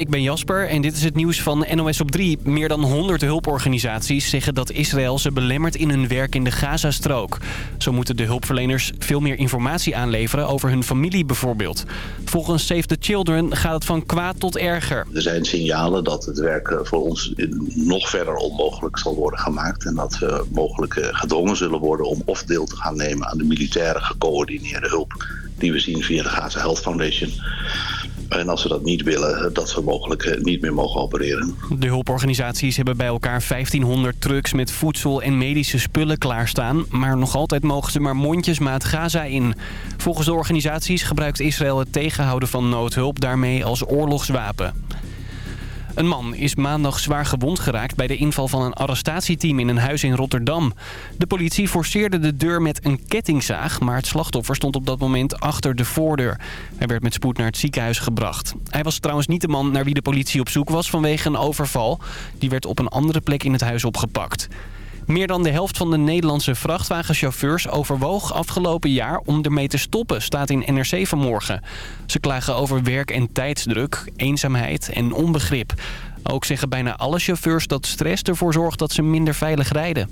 ik ben Jasper en dit is het nieuws van NOS op 3. Meer dan 100 hulporganisaties zeggen dat Israël ze belemmert in hun werk in de Gazastrook. Zo moeten de hulpverleners veel meer informatie aanleveren over hun familie bijvoorbeeld. Volgens Save the Children gaat het van kwaad tot erger. Er zijn signalen dat het werk voor ons nog verder onmogelijk zal worden gemaakt. En dat we mogelijk gedwongen zullen worden om of deel te gaan nemen aan de militaire gecoördineerde hulp die we zien via de Gaza Health Foundation. En als we dat niet willen, dat we mogelijk eh, niet meer mogen opereren. De hulporganisaties hebben bij elkaar 1500 trucks met voedsel en medische spullen klaarstaan. Maar nog altijd mogen ze maar mondjesmaat Gaza in. Volgens de organisaties gebruikt Israël het tegenhouden van noodhulp daarmee als oorlogswapen. Een man is maandag zwaar gewond geraakt bij de inval van een arrestatieteam in een huis in Rotterdam. De politie forceerde de deur met een kettingzaag, maar het slachtoffer stond op dat moment achter de voordeur. Hij werd met spoed naar het ziekenhuis gebracht. Hij was trouwens niet de man naar wie de politie op zoek was vanwege een overval. Die werd op een andere plek in het huis opgepakt. Meer dan de helft van de Nederlandse vrachtwagenchauffeurs overwoog afgelopen jaar om ermee te stoppen, staat in NRC vanmorgen. Ze klagen over werk- en tijdsdruk, eenzaamheid en onbegrip. Ook zeggen bijna alle chauffeurs dat stress ervoor zorgt dat ze minder veilig rijden.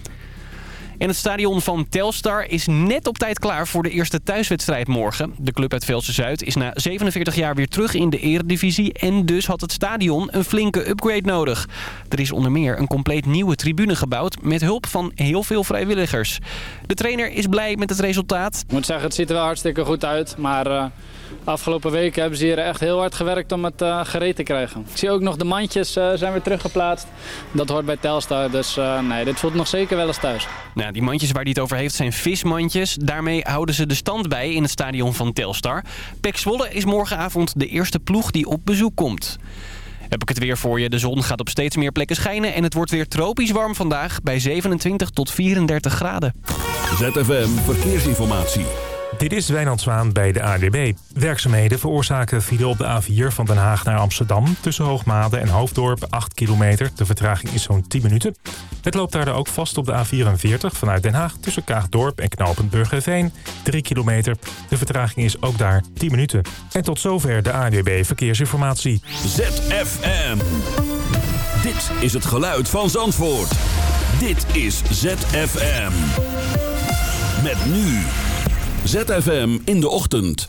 En het stadion van Telstar is net op tijd klaar voor de eerste thuiswedstrijd morgen. De club uit Velse-Zuid is na 47 jaar weer terug in de eredivisie... en dus had het stadion een flinke upgrade nodig. Er is onder meer een compleet nieuwe tribune gebouwd... met hulp van heel veel vrijwilligers. De trainer is blij met het resultaat. Ik moet zeggen, het ziet er wel hartstikke goed uit, maar... Uh... Afgelopen weken hebben ze hier echt heel hard gewerkt om het uh, gereed te krijgen. Ik zie ook nog de mandjes uh, zijn weer teruggeplaatst. Dat hoort bij Telstar, dus uh, nee, dit voelt nog zeker wel eens thuis. Nou, die mandjes waar hij het over heeft zijn vismandjes. Daarmee houden ze de stand bij in het stadion van Telstar. Pek Zwolle is morgenavond de eerste ploeg die op bezoek komt. Heb ik het weer voor je. De zon gaat op steeds meer plekken schijnen en het wordt weer tropisch warm vandaag bij 27 tot 34 graden. ZFM Verkeersinformatie. Dit is Wijnand Zwaan bij de ADB. Werkzaamheden veroorzaken file op de A4 van Den Haag naar Amsterdam... tussen Hoogmade en Hoofddorp 8 kilometer. De vertraging is zo'n 10 minuten. Het loopt daar ook vast op de A44 vanuit Den Haag... tussen Kaagdorp en Knopend Burgerveen 3 kilometer. De vertraging is ook daar 10 minuten. En tot zover de ADB Verkeersinformatie. ZFM. Dit is het geluid van Zandvoort. Dit is ZFM. Met nu... ZFM in de ochtend.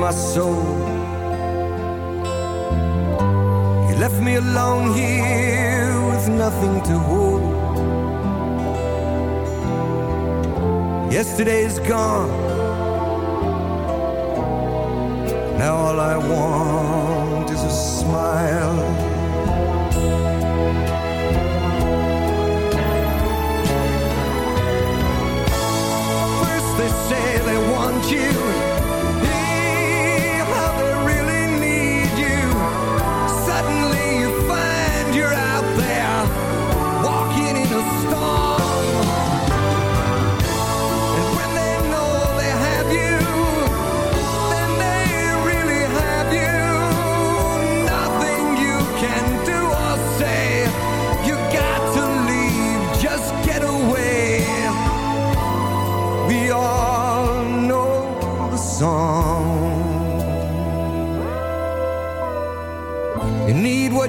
My soul. You left me alone here with nothing to hold. Yesterday's gone. Now all I want is a smile. They say they want you.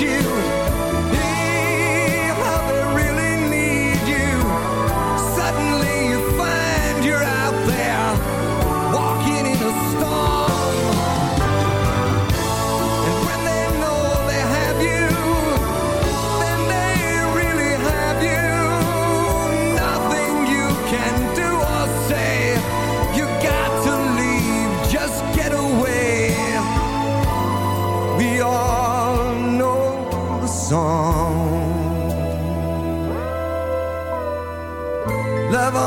you.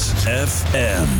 FM.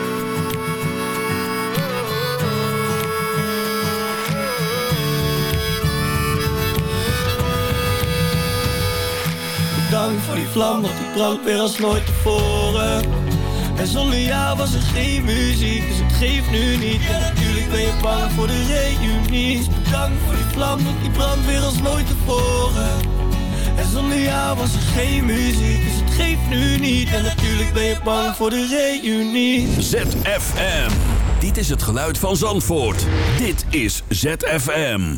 Bedankt voor die vlam, want die brandt weer als nooit tevoren. En zonder jou was er geen muziek, dus het geeft nu niet. En natuurlijk ben je bang voor de reunie. Dus bedankt voor die vlam, want die brandt weer als nooit tevoren. En zonder jou was er geen muziek, dus het geeft nu niet. En natuurlijk ben je bang voor de reunie. ZFM. Dit is het geluid van Zandvoort. Dit is ZFM.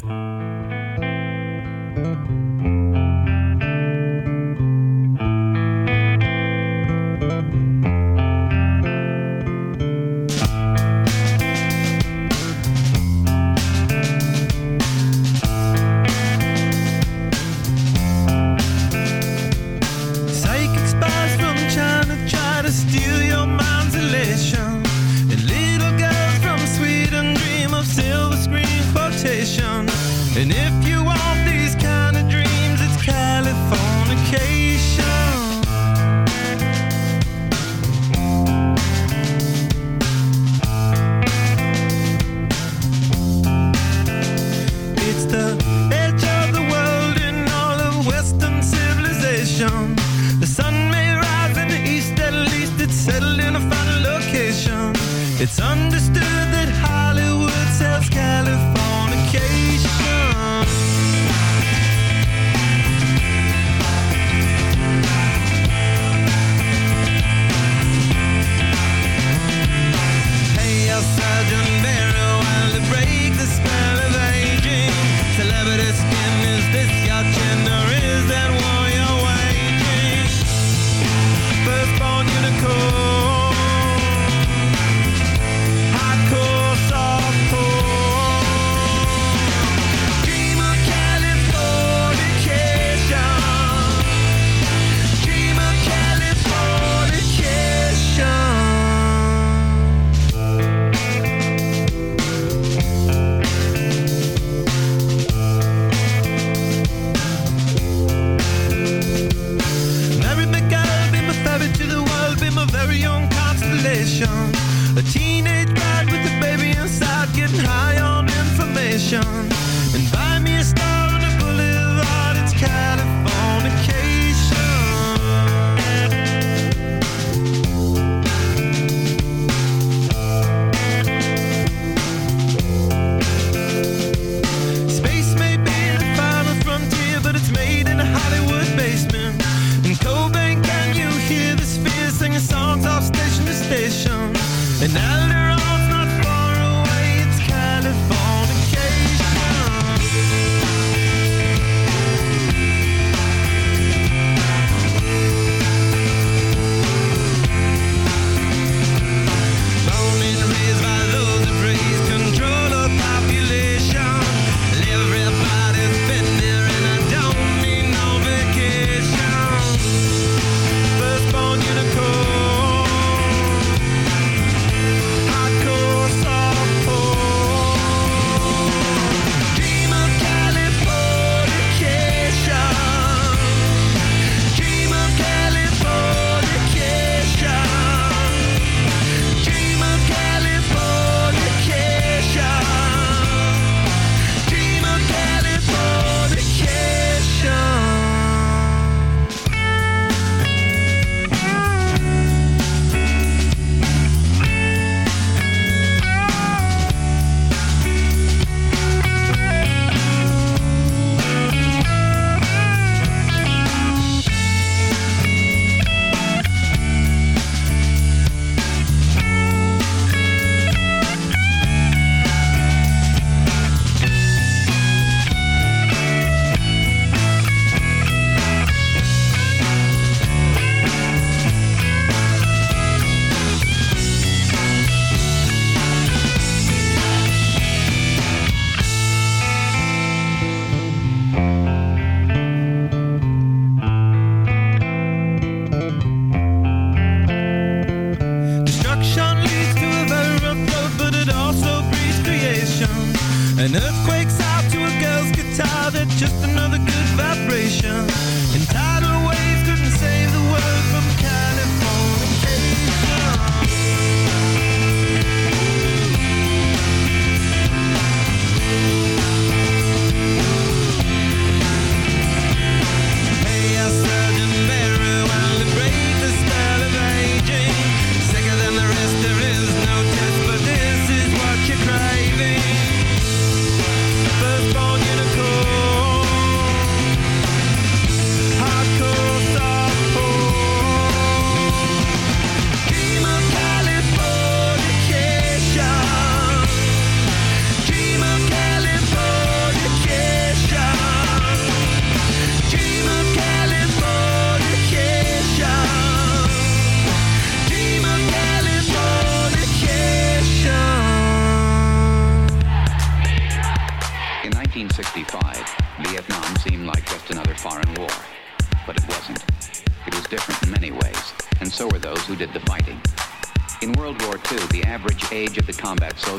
a teen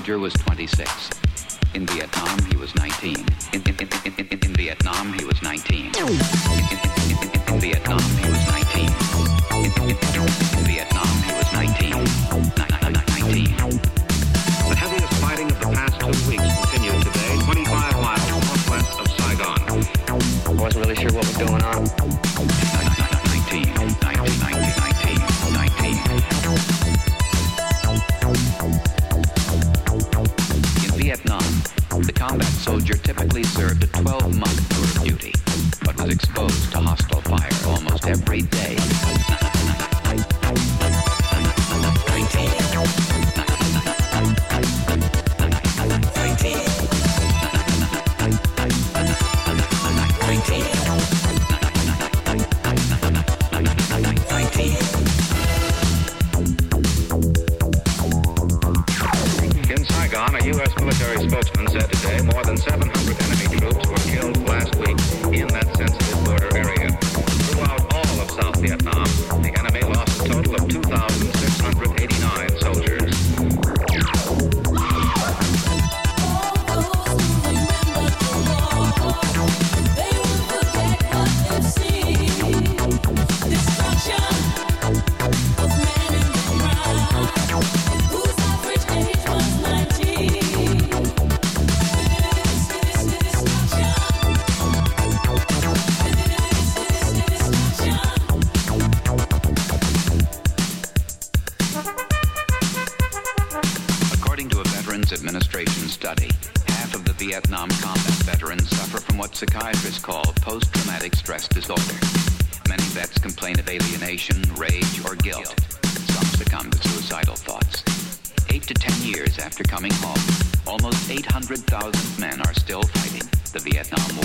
soldier was exposed the Vietnam War.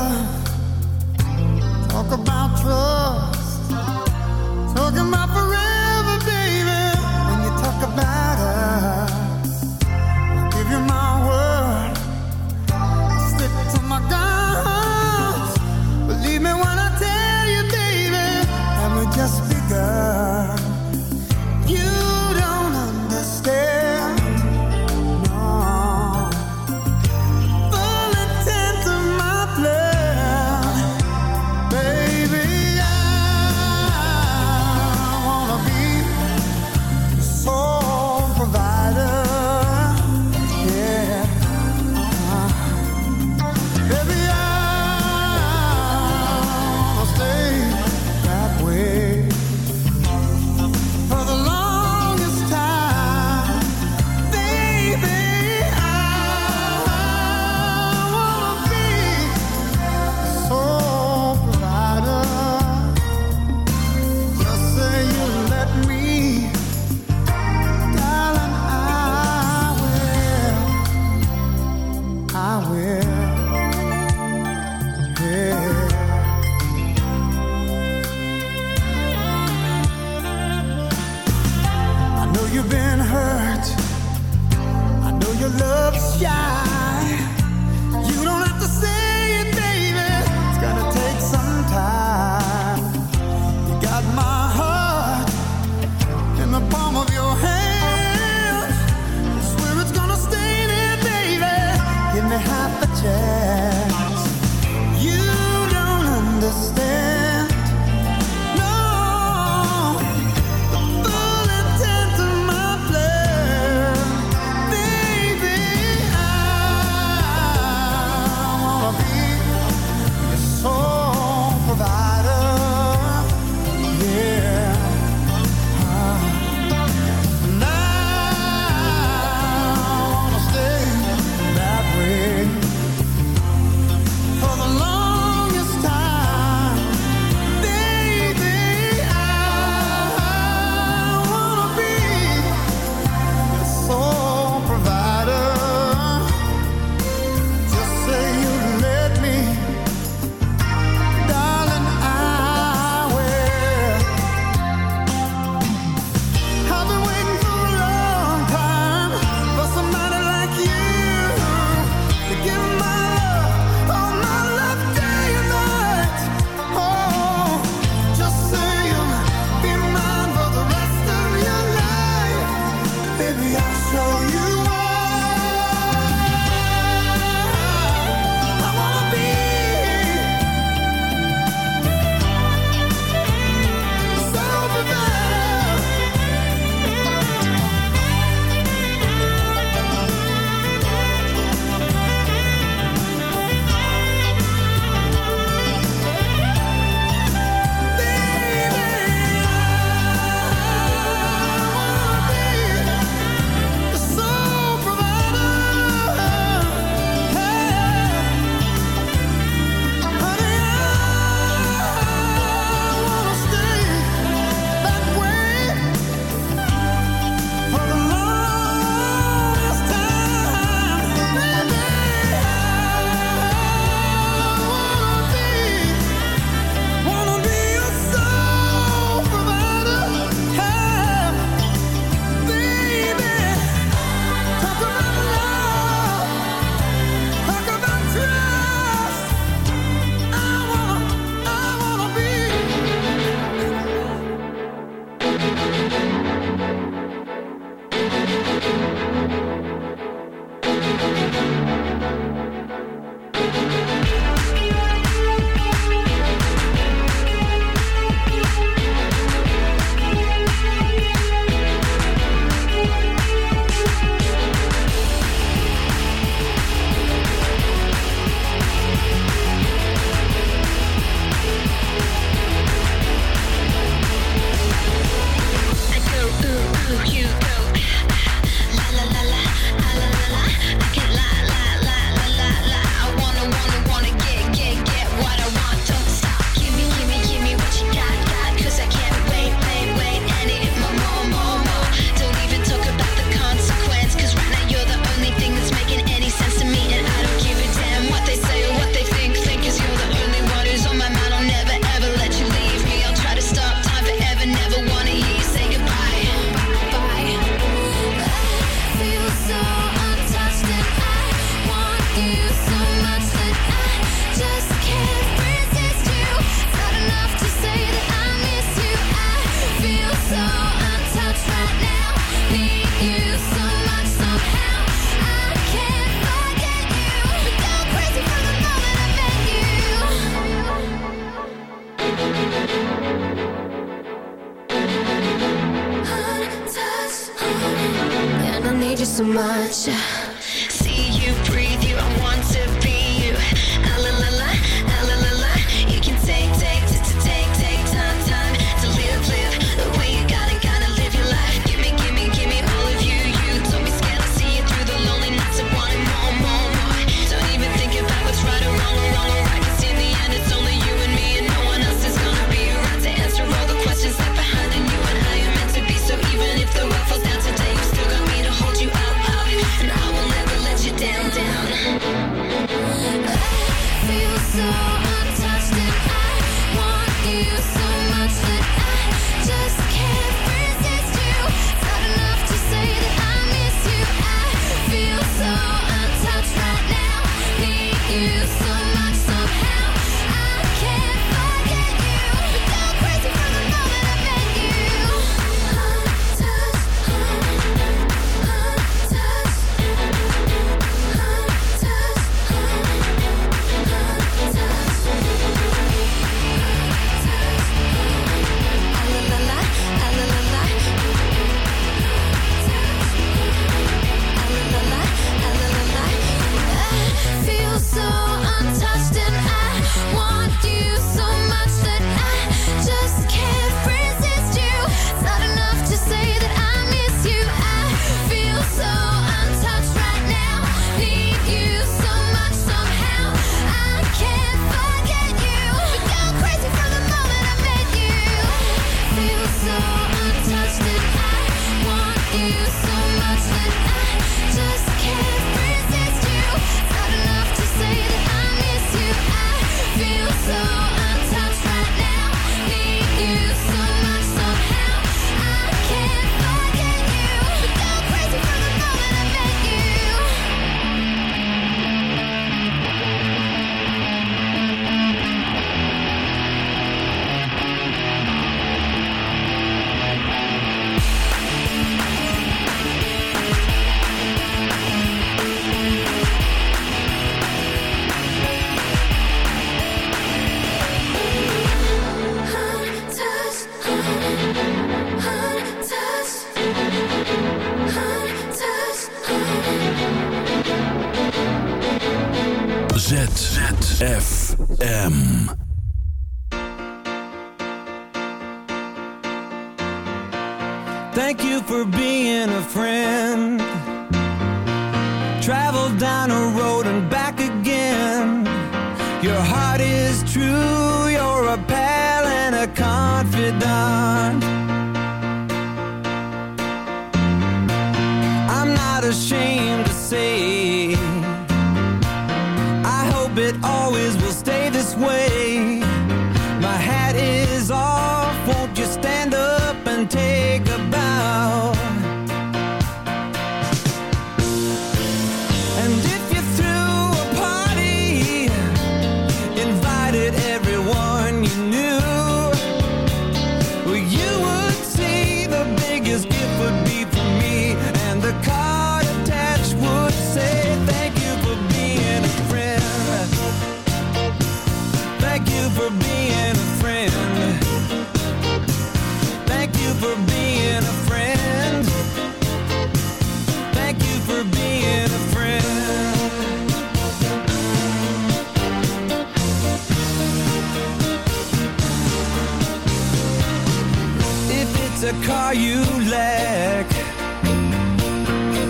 the car you lack.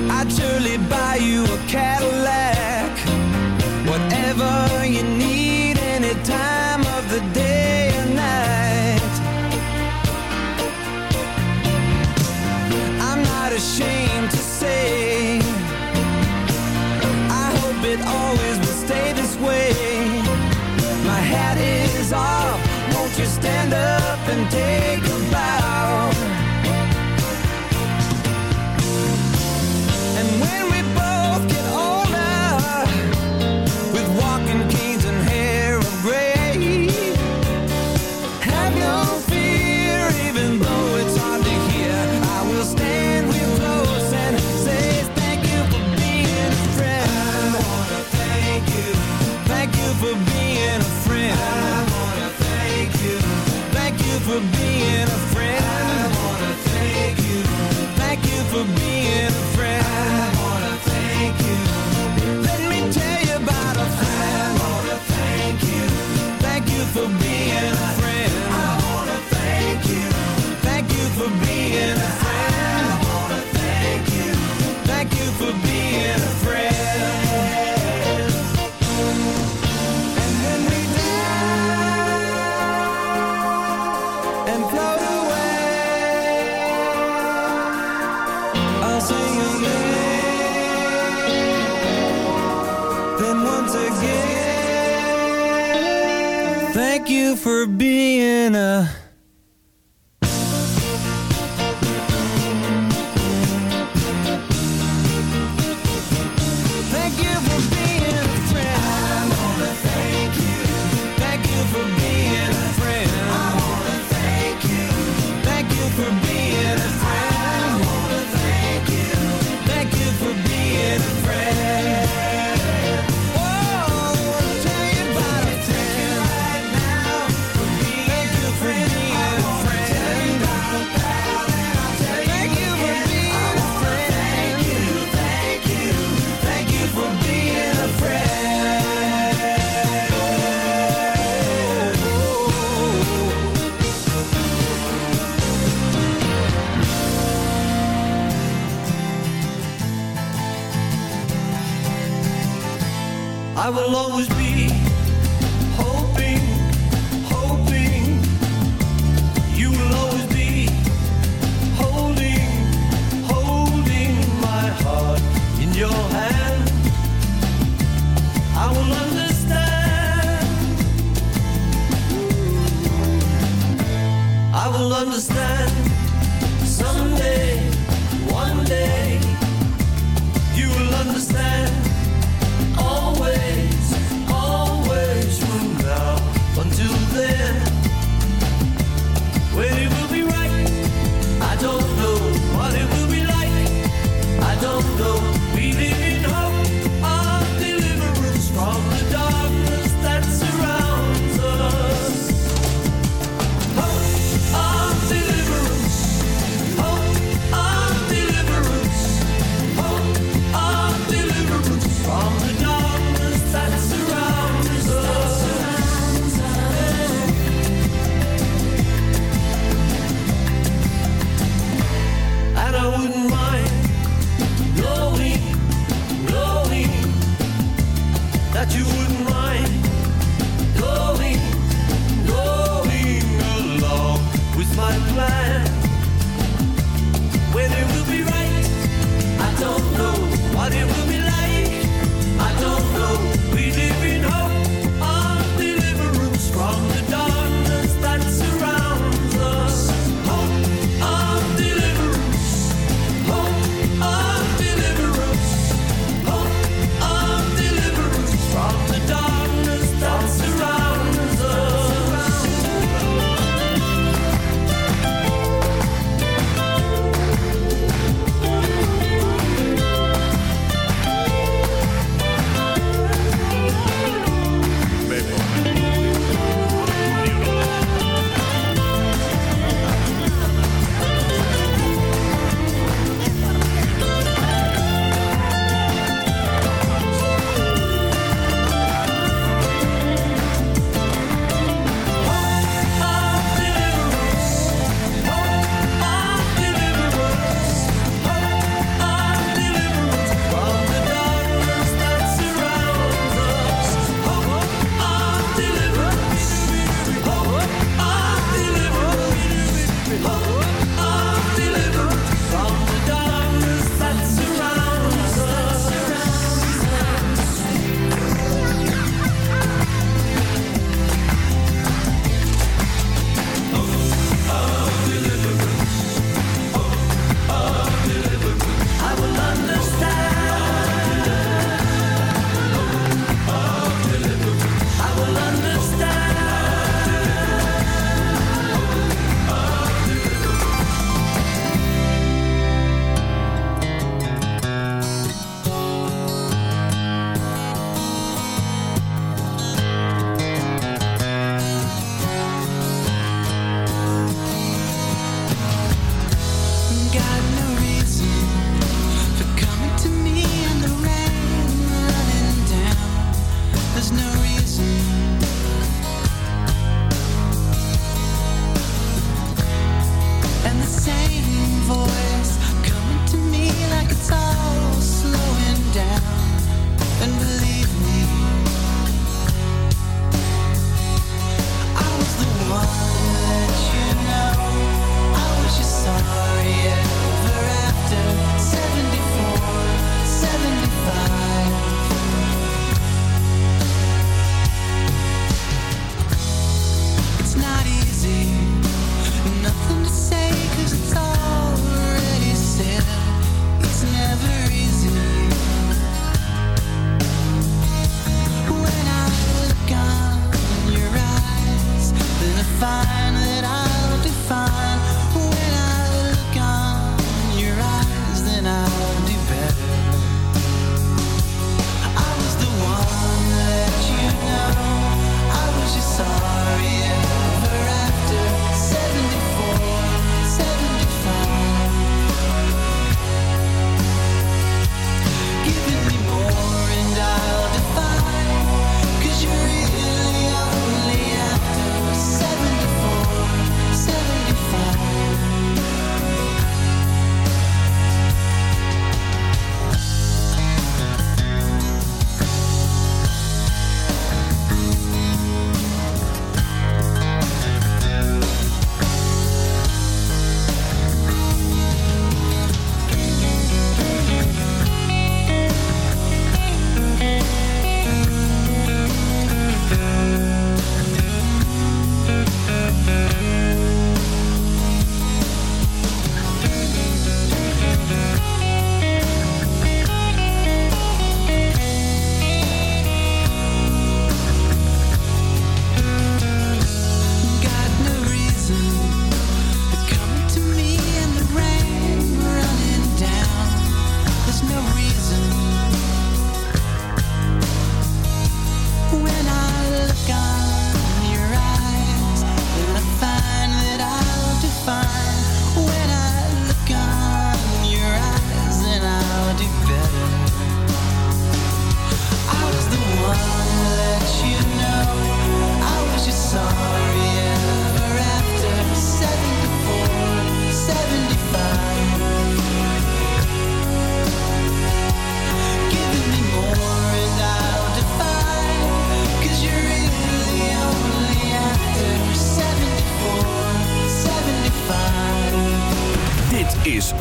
I'd surely buy you a cat.